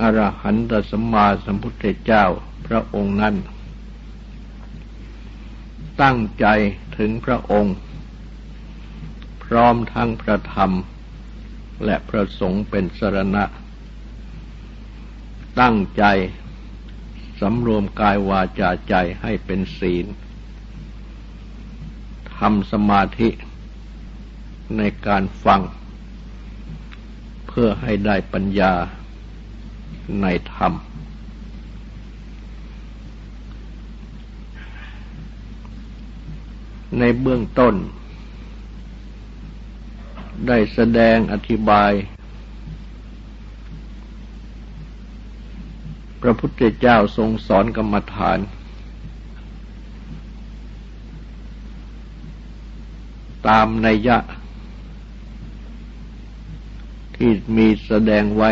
อรหันตสัมมาสัมพุทธเจ้าพระองค์นั้น ตั้งใจถึงพระองค์ พร้อมทั้งพระธรรม และพระสงฆ์เป็นสรณะ ตั้งใจสำรวมกายวาจาใจให้เป็นศีลทำสมาธิในการฟัง เพื่อให้ได้ปัญญา ในธรรม ในเบื้องต้น ได้แสดงอธิบาย พระพุทธเจ้าทรงสอนกรรมฐานตามนัยยะ ที่มีแสดงไว้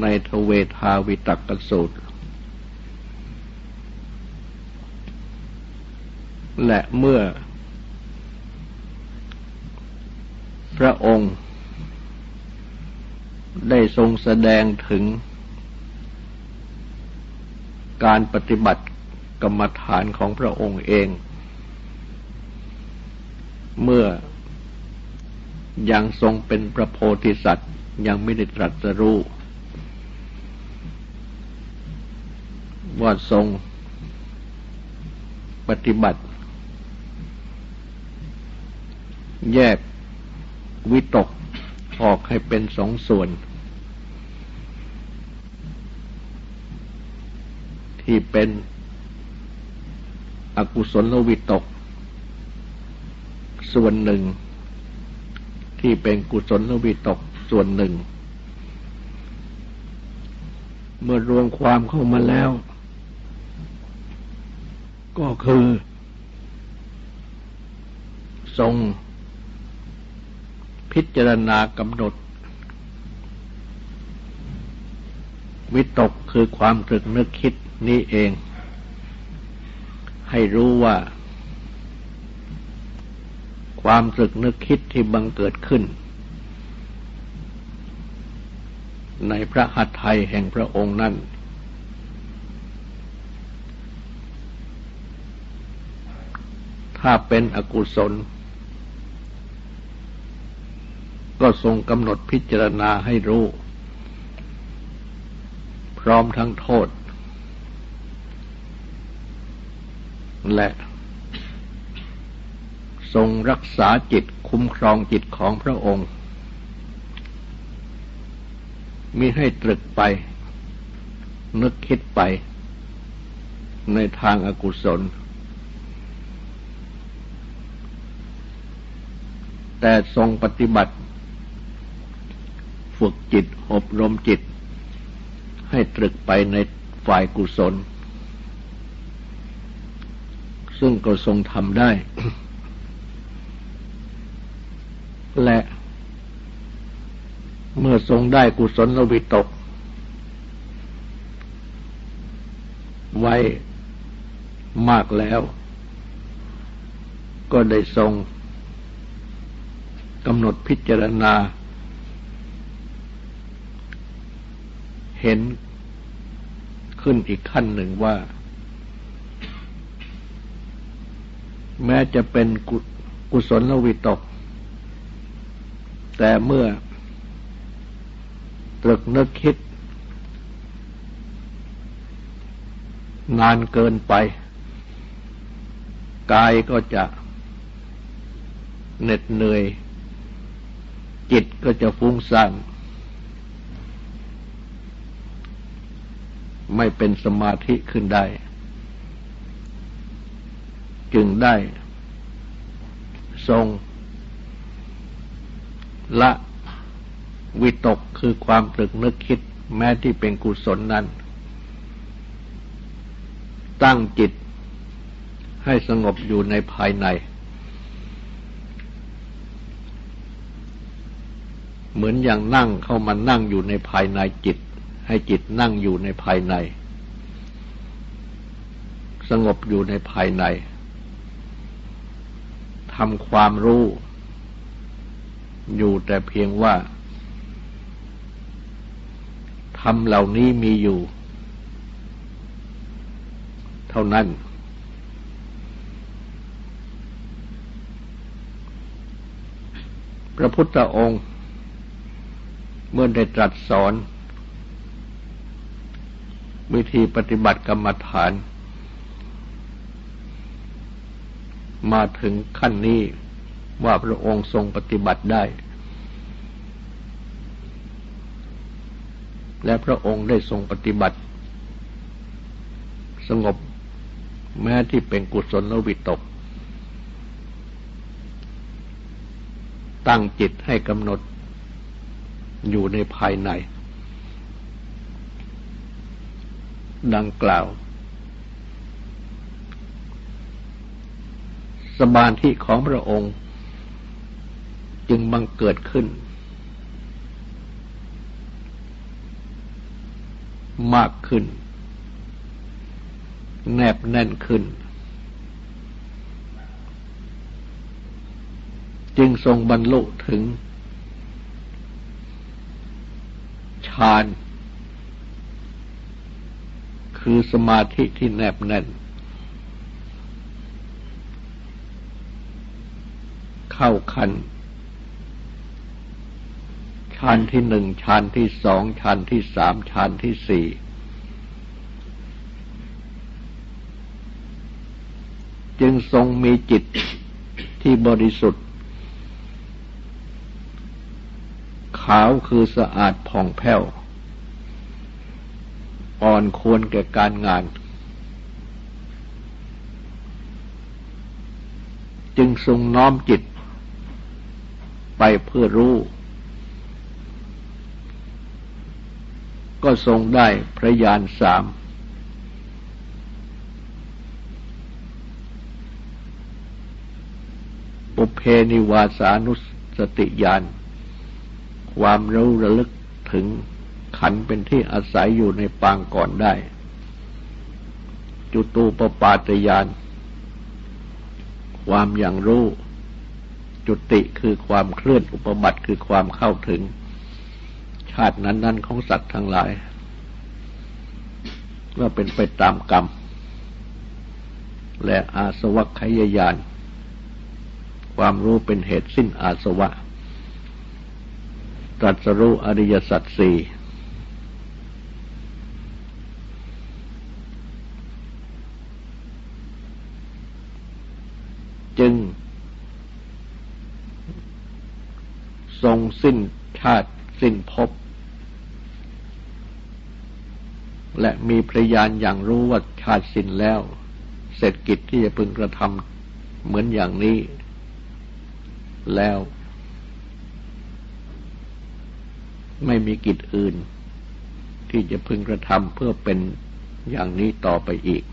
ในทเวทาวิตักสูตร และเมื่อ พระองค์ ได้ทรงแสดงถึง การปฏิบัติกรรมฐานของพระองค์เอง เมื่อยังทรงเป็นพระโพธิสัตว์ยังไม่ได้ตรัสรู้ ว่าทรงปฏิบัติ แยกวิตกออกให้เป็นสองส่วน ที่เป็นอกุศลวิตก ส่วนหนึ่ง ที่เป็นกุศลวิตกส่วนหนึ่ง เมื่อรวมความเข้ามาแล้ว ก็คือ ทรง พิจารณากำหนด วิตกคือความตรึกนึกคิดนี้เอง ให้รู้ว่า ความสึกนึกคิดที่บังเกิดขึ้น ในพระหัตถ์ไทยแห่งพระองค์นั้น ถ้าเป็นอกุศล ก็ทรงกำหนดพิจารณาให้รู้ พร้อมทั้งโทษ และทรงรักษาจิตคุ้มครองจิตของพระองค์มิให้ตรึกไป นึกคิดไป ในทางอากุศล แต่ทรงปฏิบัติ ฝึกจิตอบรมจิต ให้ตรึกไปในฝ่ายกุศล ซึ่งก็ทรงทำได้ และเมื่อทรงได้กุศลวิตก ไว้มากแล้ว ก็ได้ทรง กำหนดพิจารณา เห็นขึ้นอีกขั้นหนึ่งว่า แม้จะเป็นกุศลวิตก แต่เมื่อตรึกนึกคิด นานเกินไป กายก็จะเหน็ดเหนื่อย จิตก็จะฟุ้งซ่านไม่เป็นสมาธิขึ้นได้ จึงได้ ทรง ละวิตกคือความตรึกนึกคิดแม้ที่เป็นกุศลนั้น ตั้งจิตให้สงบอยู่ในภายใน เหมือนอย่างนั่งเข้ามานั่งอยู่ในภายในจิต ให้จิตนั่งอยู่ในภายใน สงบอยู่ในภายในทำความรู้ อยู่แต่เพียงว่าธรรมเหล่านี้มีอยู่ เท่านั้น พระพุทธองค์ เมื่อได้ตรัสสอน วิธีปฏิบัติกรรมฐาน มาถึงขั้นนี้ว่าพระองค์ทรงปฏิบัติได้ และพระองค์ได้ทรงปฏิบัติ สงบแม้ที่เป็นกุศลวิตก ตั้งจิตให้กำหนด อยู่ในภายใน ดังกล่าว สมาธิของพระองค์ จึงบังเกิดขึ้น มากขึ้น แนบแน่นขึ้นจึงทรงบรรลุถึง ฌาน คือสมาธิที่แนบแน่น เข้าคันฌานที่หนึ่งฌานที่สองฌานที่สามฌานที่สี่จึงทรงมีจิตที่บริสุทธิ์ ขาวคือสะอาดผ่องแผ้ว อ่อนควรแก่การงาน จึงทรงน้อมจิต ไปเพื่อรู้ ก็ทรงได้พระญาณสามปุเพนิวาสานุสติญาณ ความรู้ระลึกถึงขันเป็นที่อาศัยอยู่ในปางก่อนได้ จุตูปปาตยาน ความอย่างรู้ จุติคือความเคลื่อนอุปบัติคือความเข้าถึง ชาตินั้น ๆ ของสัตว์ทั้งหลายว่าเป็นไปตามกรรม และอาสวะขยายาน ความรู้เป็นเหตุสิ้นอาสวะ ตรัสรู้อริยสัจสี่จึง ทรงสิ้นชาติสิ้นภพและมีพยานอย่างรู้ว่าชาติสิ้นแล้ว เสร็จกิจที่จะพึงกระทำเหมือนอย่างนี้ แล้ว ไม่มีกิจอื่น ที่จะพึงกระทำเพื่อเป็นอย่างนี้ต่อไปอีก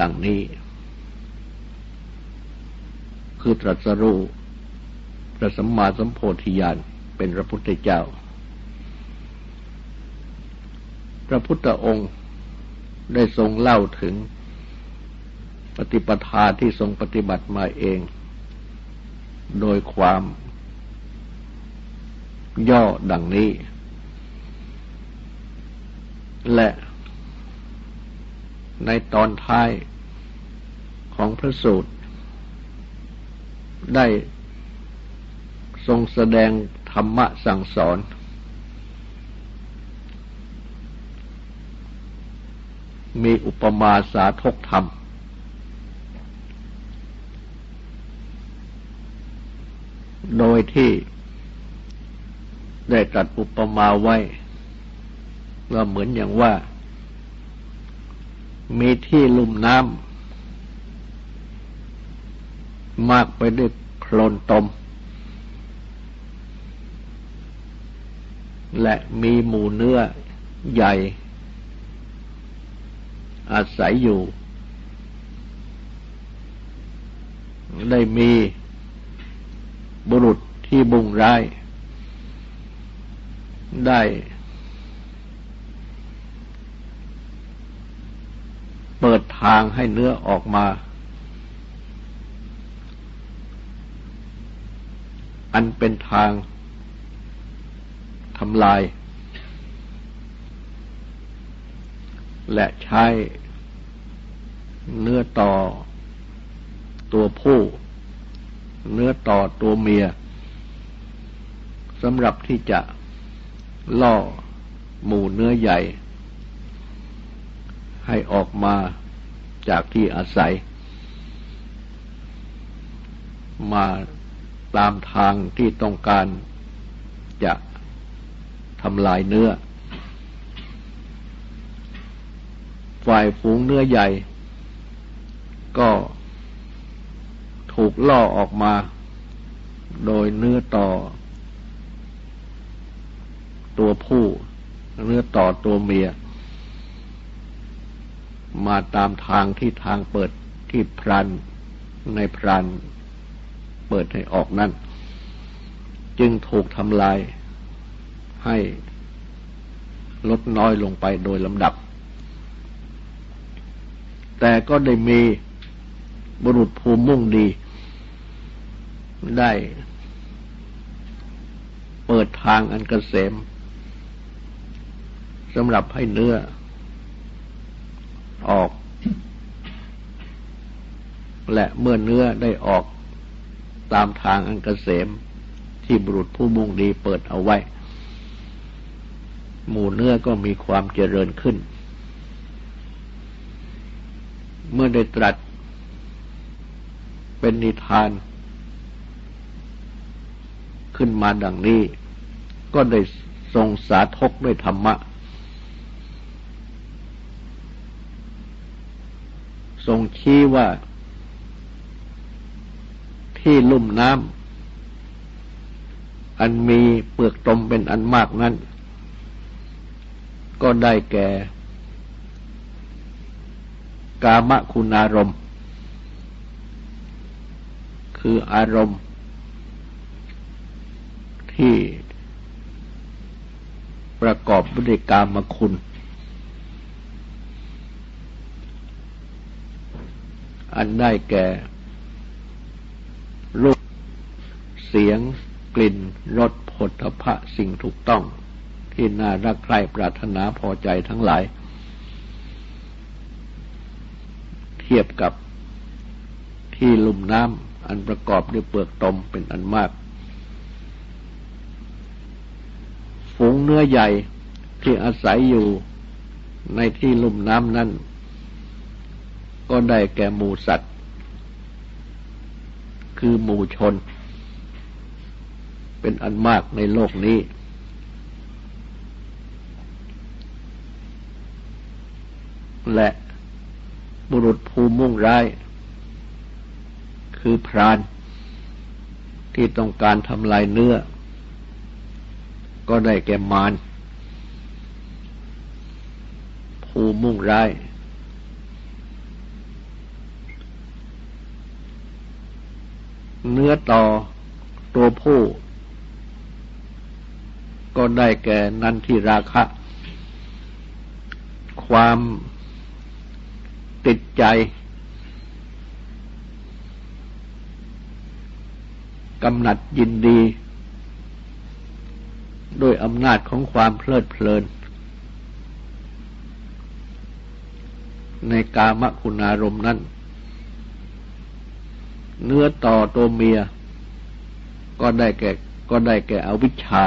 ดังนี้ คือตรัสรู้พระสัมมาสัมโพธิญาณเป็นพระพุทธเจ้า พระพุทธองค์ได้ทรงเล่าถึงปฏิปทาที่ทรงปฏิบัติมาเอง โดยความ ย่อดังนี้ และในตอนท้ายของพระสูตร ได้ทรงแสดงธรรมะสั่งสอน มีอุปมาสาทกธรรม โดยที่ ได้ตัดอุปมาไว้ ว่าเหมือนอย่างว่า มีที่ลุ่มน้ำมากไปด้วยโคลนตม และมีหมู่เนื้อใหญ่ อาศัยอยู่ ได้มีบุรุษที่บุงร้าย ได้ เปิดทางให้เนื้อออกมา อันเป็นทางทำลาย และใช้เนื้อต่อตัวผู้ เนื้อต่อตัวเมียสำหรับที่จะ ล่อ หมู่เนื้อใหญ่ ให้ออกมาจากที่อาศัย มาตามทางที่ต้องการจะทำลายเนื้อ ฝ่ายฝูงเนื้อใหญ่ ก็ถูกล่อออกมา โดยเนื้อต่อ ตัวผู้เนื้อต่อตัวเมีย มาตามทางที่ทางเปิดที่พรันในพรันเปิดให้ออกนั่น จึงถูกทำลายให้ลดน้อยลงไปโดยลำดับ แต่ก็ได้มีบุรุษภูมิมุ่งดี ได้เปิดทางอันกเกษม สำหรับให้เนื้อ ออก และเมื่อเนื้อได้ออกตามทางอันกเกษมที่บุรุษผู้มุ่งดีเปิดเอาไว้ หมู่เนื้อก็มีความเจริญขึ้น เมื่อได้ตรัส เป็นนิทาน ขึ้นมาดังนี้ ก็ได้ทรงสาธกด้วยธรรมะ ทรงชี้ว่า ที่ลุ่มน้ำอันมีเปลือกตมเป็นอันมากนั้น ก็ได้แก่ กามคุณอารมณ์ คืออารมณ์ ที่ประกอบด้วยกามคุณ อันได้แก่รูปเสียง กลิ่นรสผลพะสิ่งถูกต้อง ที่น่ารักใคร่ปรารถนาพอใจทั้งหลาย เทียบกับที่ลุ่มน้ำอันประกอบด้วยเปลือกตมเป็นอันมาก ฝูงเนื้อใหญ่ที่อาศัยอยู่ในที่ลุ่มน้ำนั้น ก็ได้แก่หมูสัตว์ คือหมูชน เป็นอันมากในโลกนี้ และบุรุษภูมิมุ่งร้าย คือพราน ที่ต้องการทำลายเนื้อ ก็ได้แก่มารภูมุ่งร้าย เนื้อต่อตัวผู้ ก็ได้แก่นันทิราคะ ความติดใจกำหนัดยินดี ด้วยอำนาจของความเพลิดเพลิน ในกามคุณารมณ์นั้น เนื้อต่อตัวเมีย ก็ได้แก่ก็ได้แก่อวิชชา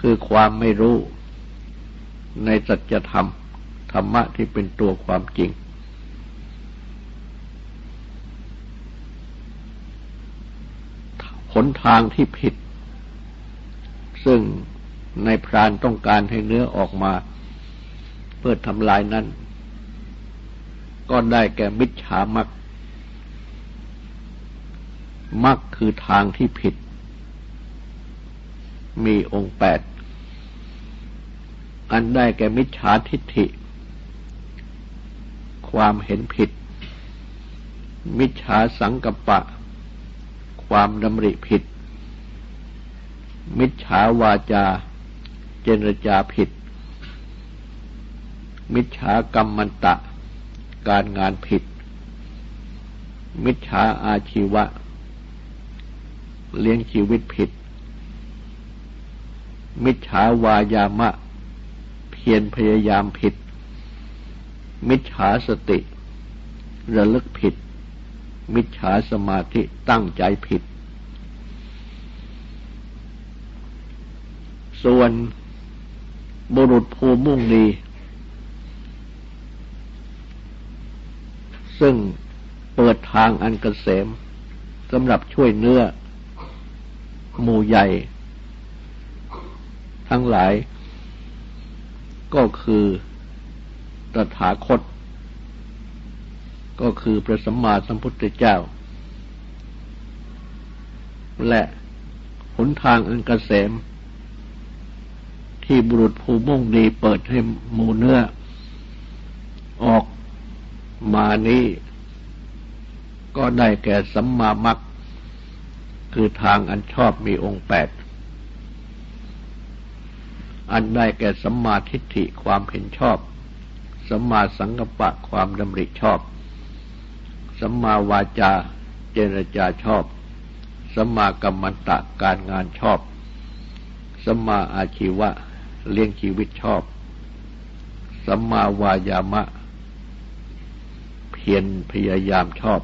คือความไม่รู้ในสัจธรรม ธรรมะที่เป็นตัวความจริงหนทางที่ผิด ซึ่งในพรานต้องการให้เนื้อออกมา เพื่อทำลายนั้น ก็ได้แก่มิจฉามัก มักคือทางที่ผิด มีองค์แปด อันได้แก่มิจฉาทิฏฐิ ความเห็นผิด มิจฉาสังกัปปะ ความดำริผิด มิจฉาวาจา เจรจาผิด มิจฉากรรมมันตะ การงานผิด มิจฉาอาชีวะ เลี้ยงชีวิตผิด มิจฉาวายามะ เพียรพยายามผิด มิจฉาสติ ระลึกผิด มิจฉาสมาธิตั้งใจผิด ส่วนบุรุษภูมุ่งดีซึ่งเปิดทางอันกเกษมสำหรับช่วยเนื้อ หมู่ใหญ่ ทั้งหลาย ก็คือตถาคต ก็คือพระสัมมาสัมพุทธเจ้า และหนทางอันกเกษม ที่บุรุษผู้มุ่งดีเปิดให้หมูเนื้อ ออกมานี้ ก็ได้แก่สัมมามัค คือทางอันชอบมีองค์แปด อันได้แก่สัมมาทิฏฐิความเห็นชอบ สัมมาสังกัปปะความดำริชอบ สัมมาวาจาเจรจาชอบ สัมมากัมมันตะการงานชอบ สัมมาอาชีวะเลี้ยงชีวิตชอบ สัมมาวายามะ เพียรพยายามชอบ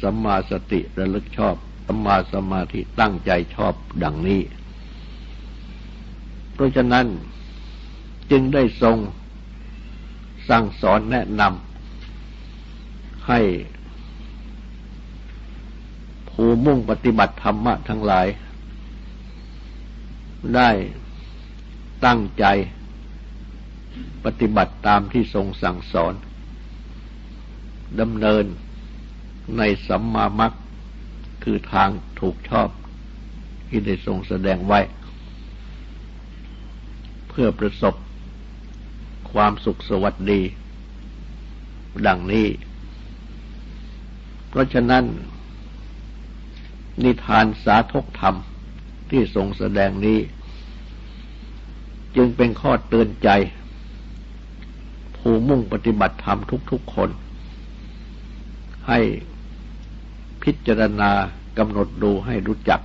สัมมาสติระลึกชอบ สัมมาสมาธิตั้งใจชอบดังนี้ เพราะฉะนั้นจึงได้ทรงสั่งสอนแนะนำให้ผู้มุ่งปฏิบัติธรรมะทั้งหลาย ได้ตั้งใจปฏิบัติตามที่ทรงสั่งสอนดำเนินในสัมมามัค คือทางถูกชอบที่ได้ทรงแสดงไว้ เพื่อประสบความสุขสวัสดี ดังนี้ เพราะฉะนั้น นิทานสาธกธรรมที่ทรงแสดงนี้ จึงเป็นข้อเตือนใจ ผู้มุ่งปฏิบัติธรรมทุกๆคน ให้ พิจารณากำหนดดูให้รู้จัก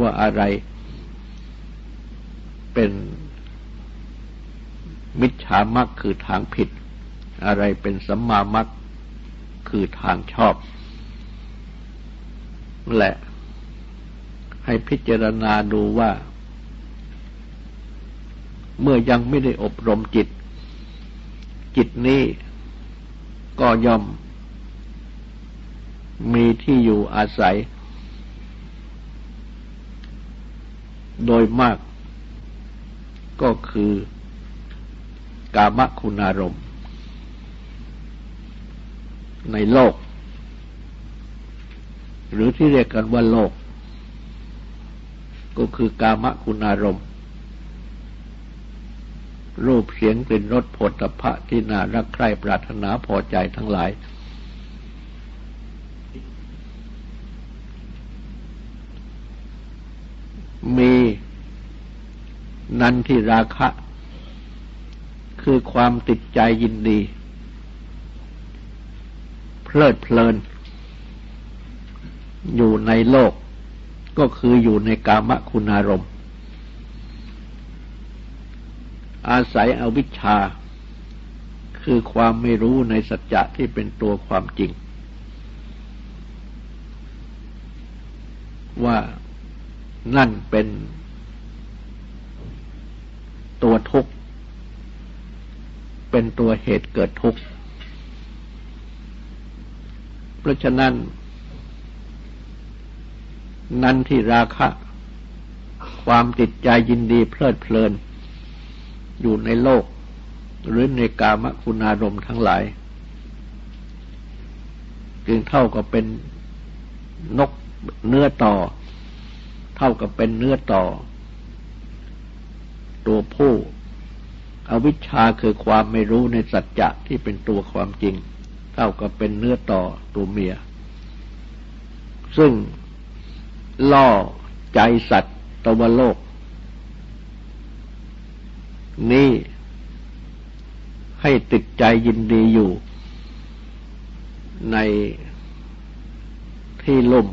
ว่าอะไรเป็นมิจฉามักคือทางผิด อะไรเป็นสัมมามักคือทางชอบ และให้พิจารณาดูว่า เมื่อยังไม่ได้อบรมจิต จิตนี้ก็ย่อม มีที่อยู่อาศัย โดยมากก็คือกามคุณารมณ์ ในโลก หรือที่เรียกกันว่าโลก ก็คือกามคุณารมณ์ รูปเสียงกลิ่นรสผลตภะที่น่ารักใคร่ปรารถนาพอใจทั้งหลาย มีนันทิราคะ คือความติดใจยินดี เพลิดเพลิน อยู่ในโลก ก็คืออยู่ในกามคุณอารมณ์ อาศัยอวิชชา คือความไม่รู้ในสัจจะที่เป็นตัวความจริง ว่า นั่นเป็นตัวทุกข์ เป็นตัวเหตุเกิดทุกข์ เพราะฉะนั้น นั้นที่ราคะ ความติดใจยินดีเพลิดเพลิน อยู่ในโลก หรือในกามคุณารมทั้งหลาย จึงเท่ากับเป็นนกเนื้อต่อ เท่ากับเป็นเนื้อต่อ ตัวผู้ อวิชชาคือความไม่รู้ในสัจจะที่เป็นตัวความจริง เท่ากับเป็นเนื้อต่อตัวเมีย ซึ่งล่อใจสัตว์ตวโลก นี่ให้ติดใจยินดีอยู่ ในที่ลุ่ม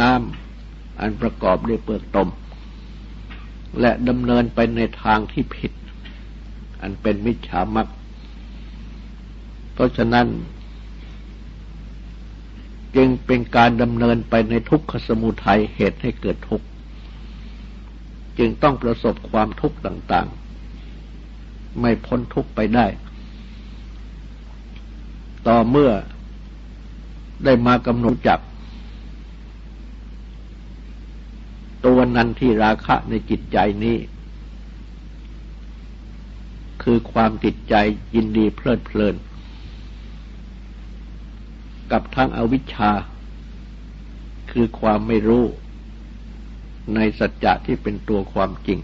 น้ำ อันประกอบด้วยเปลือกตม และดำเนินไปในทางที่ผิด อันเป็นมิจฉามักเพราะฉะนั้น จึงเป็นการดำเนินไปในทุกขสมุทัยเหตุให้เกิดทุกข์จึงต้องประสบความทุกข์ต่าง ๆ ไม่พ้นทุกข์ไปได้ ต่อเมื่อได้มากำหนดจับ ตัวนันที่ราคะในจิตใจนี้ คือความติดใจยินดีเพลิดเพลิน กับทั้งอวิชชา คือความไม่รู้ในสัจจะที่เป็นตัวความจริง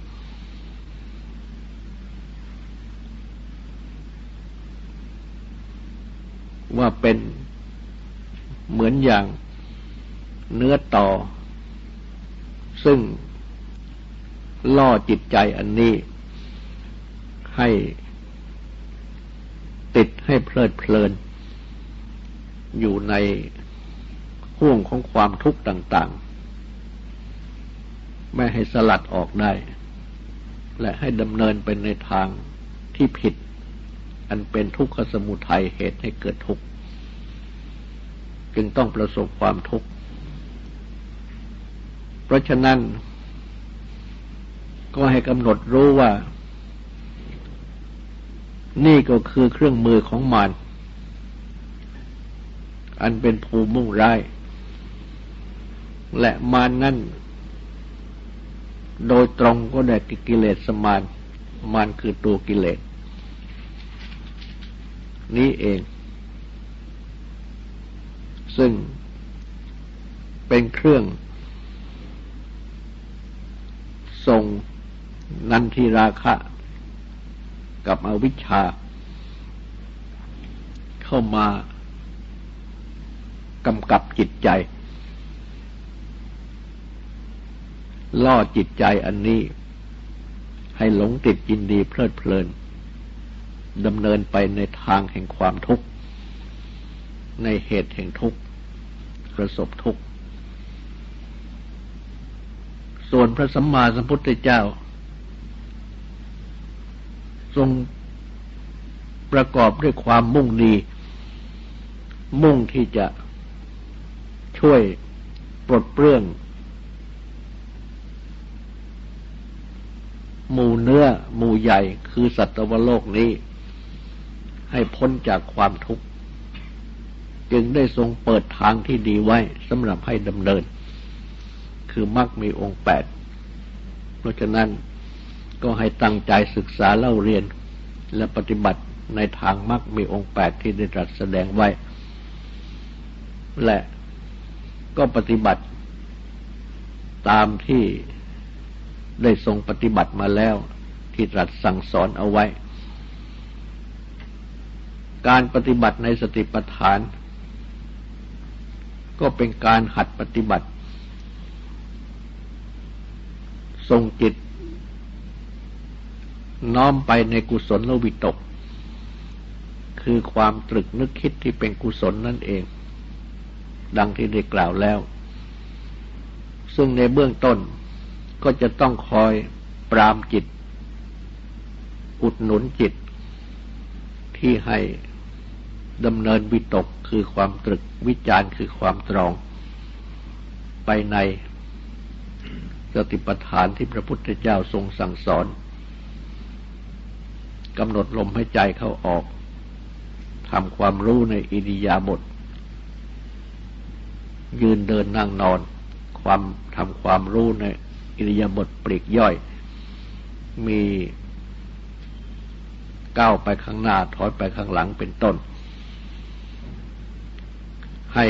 ว่าเป็นเหมือนอย่างเนื้อต่อ ซึ่งล่อจิตใจอันนี้ ให้ติดให้เพลิดเพลิน อยู่ในห่วงของความทุกข์ต่าง ๆ ไม่ให้สลัดออกได้ และให้ดำเนินไปในทางที่ผิด อันเป็นทุกขสมุทัยเหตุให้เกิดทุกข์ จึงต้องประสบความทุกข์ เพราะฉะนั้น ก็ให้กำหนดรู้ว่า นี่ก็คือเครื่องมือของมารอันเป็นภูมิมุ่งร้าย และมานนั่นโดยตรงก็ได้กิเลสสมานมารคือตัวกิเลส นี้เอง ซึ่งเป็นเครื่อง ส่งนันทิราคะ กับอวิชชา เข้ามากำกับจิตใจ ล่อจิตใจอันนี้ ให้หลงติดยินดีเพลิดเพลินดำเนินไปในทางแห่งความทุกข์ ในเหตุแห่งทุกข์ประสบทุกข์ ส่วนพระสัมมาสัมพุทธเจ้า ทรงประกอบด้วยความมุ่งดี มุ่งที่จะช่วยปลดเปลื้อง หมู่เนื้อหมู่ใหญ่คือสัตวโลกนี้ ให้พ้นจากความทุกข์ จึงได้ทรงเปิดทางที่ดีไว้สำหรับให้ดำเนิน คือมรรคมีองค์แปด เพราะฉะนั้นก็ให้ตั้งใจศึกษาเล่าเรียนและปฏิบัติในทางมรรคมีองค์แปดที่ได้ตรัสแสดงไว้ และก็ปฏิบัติตามที่ได้ทรงปฏิบัติมาแล้ว ที่ตรัสสั่งสอนเอาไว้ การปฏิบัติในสติปัฏฐาน ก็เป็นการหัดปฏิบัติ ทรงจิต น้อมไปในกุศลลวิตก คือความตรึกนึกคิดที่เป็นกุศลนั่นเอง ดังที่ได้กล่าวแล้ว ซึ่งในเบื้องต้นก็จะต้องคอยปรามจิต อุดหนุนจิต ที่ให้ดำเนินวิตกคือความตรึกวิจารคือความตรอง ไปใน สติปัฏฐานที่พระพุทธเจ้าทรงสั่งสอนกำหนดลมให้ใจเข้าออกทำความรู้ในอิริยาบถยืนเดินนั่งนอน ความทำความรู้ในอิริยาบถปลีกย่อย มีก้าวไปข้างหน้าถอยไปข้างหลังเป็นต้น ให้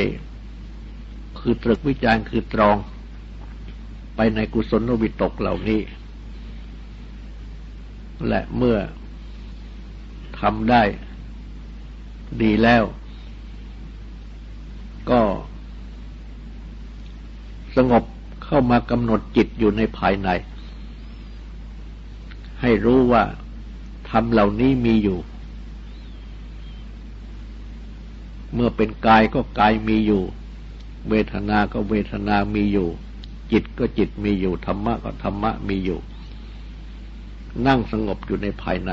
คือตรึกวิจารณ์คือตรอง ไปในกุศลวิตกเหล่านี้ และเมื่อทำได้ดีแล้ว ก็สงบเข้ามากำหนดจิตอยู่ในภายใน ให้รู้ว่าธรรมเหล่านี้มีอยู่ เมื่อเป็นกายก็กายมีอยู่ เวทนาก็เวทนามีอยู่ จิตก็จิตมีอยู่ ธรรมะก็ธรรมะมีอยู่ นั่งสงบอยู่ในภายใน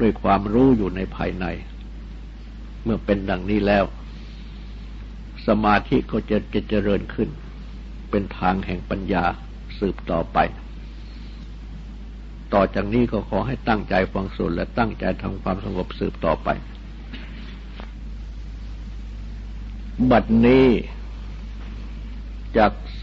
ด้วยความรู้อยู่ในภายใน เมื่อเป็นดังนี้แล้ว สมาธิก็จะจะเจริญขึ้น เป็นทางแห่งปัญญาสืบต่อไป ต่อจากนี้ก็ขอให้ตั้งใจฟังสวดและตั้งใจทำความสงบสืบต่อไป บัดนี้จัก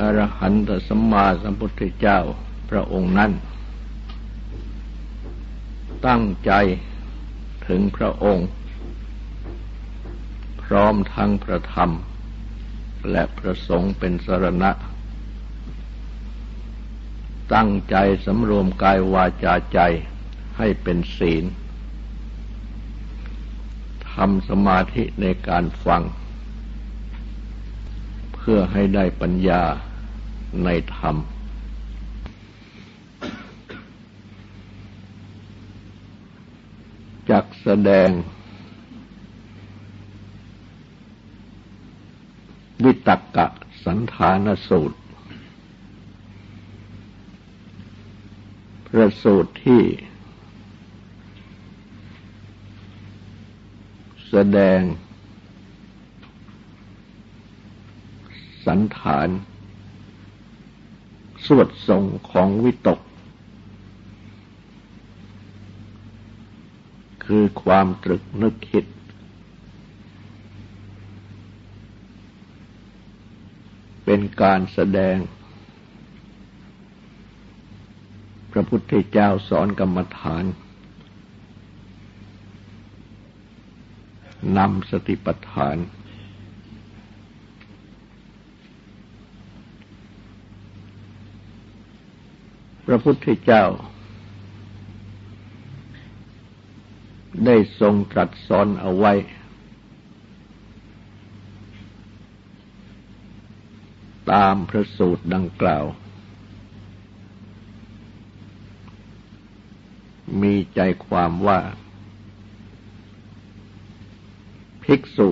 อรหันตสัมมาสัมพุทธเจ้าพระองค์นั้น ตั้งใจถึงพระองค์ พร้อมทั้งพระธรรม และพระสงฆ์เป็นสรณะ ตั้งใจสำรวมกายวาจาใจให้เป็นศีลทำสมาธิในการฟัง เพื่อให้ได้ปัญญา ในธรรม จักแสดง วิตกะสันฐานสูตร พระสูตรที่แสดง สันฐาน วดทรงของวิตก คือความตรึกนึกคิด เป็นการแสดง พระพุทธเจ้าสอนกรรมฐานนำสติปัฏฐาน ระพุทธเจ้า ได้ทรงตรัสสอนเอาไว้ ตามพระสูตรดังกล่าว มีใจความว่า ภิกษุ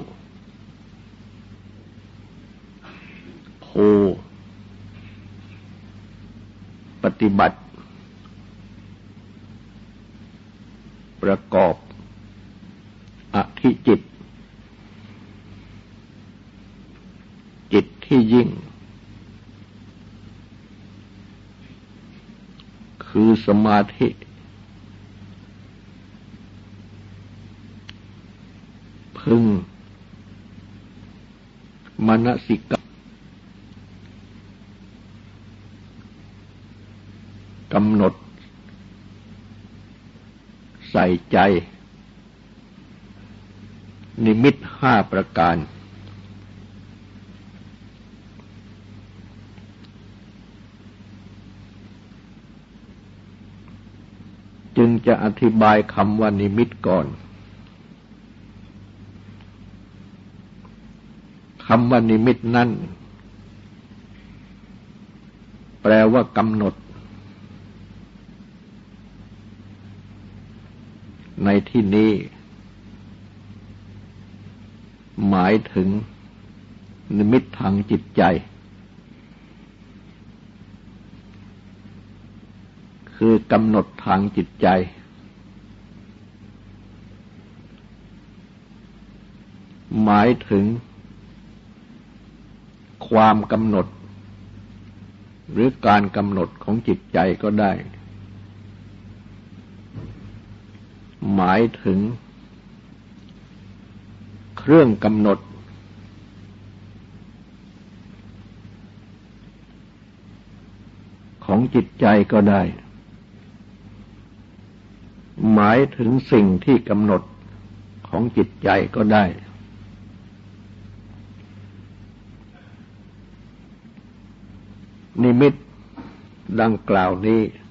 ภูป ฏิบัติ ประกอบอธิจิต จิตที่ยิ่ง คือสมาธิ พึงมนสิกกำหนด ใจ นิมิตห้าประการ จึงจะอธิบายคำว่านิมิตก่อนคำว่านิมิตนั่น แปลว่ากำหนด ในที่นี้ หมายถึงนิมิตทางจิตใจ คือกำหนดทางจิตใจ หมายถึง ความกำหนด หรือการกำหนดของจิตใจก็ได้ หมายถึง เครื่องกำหนด ของจิตใจก็ได้ หมายถึงสิ่งที่กำหนดของจิตใจก็ได้ นิมิตดังกล่าวนี้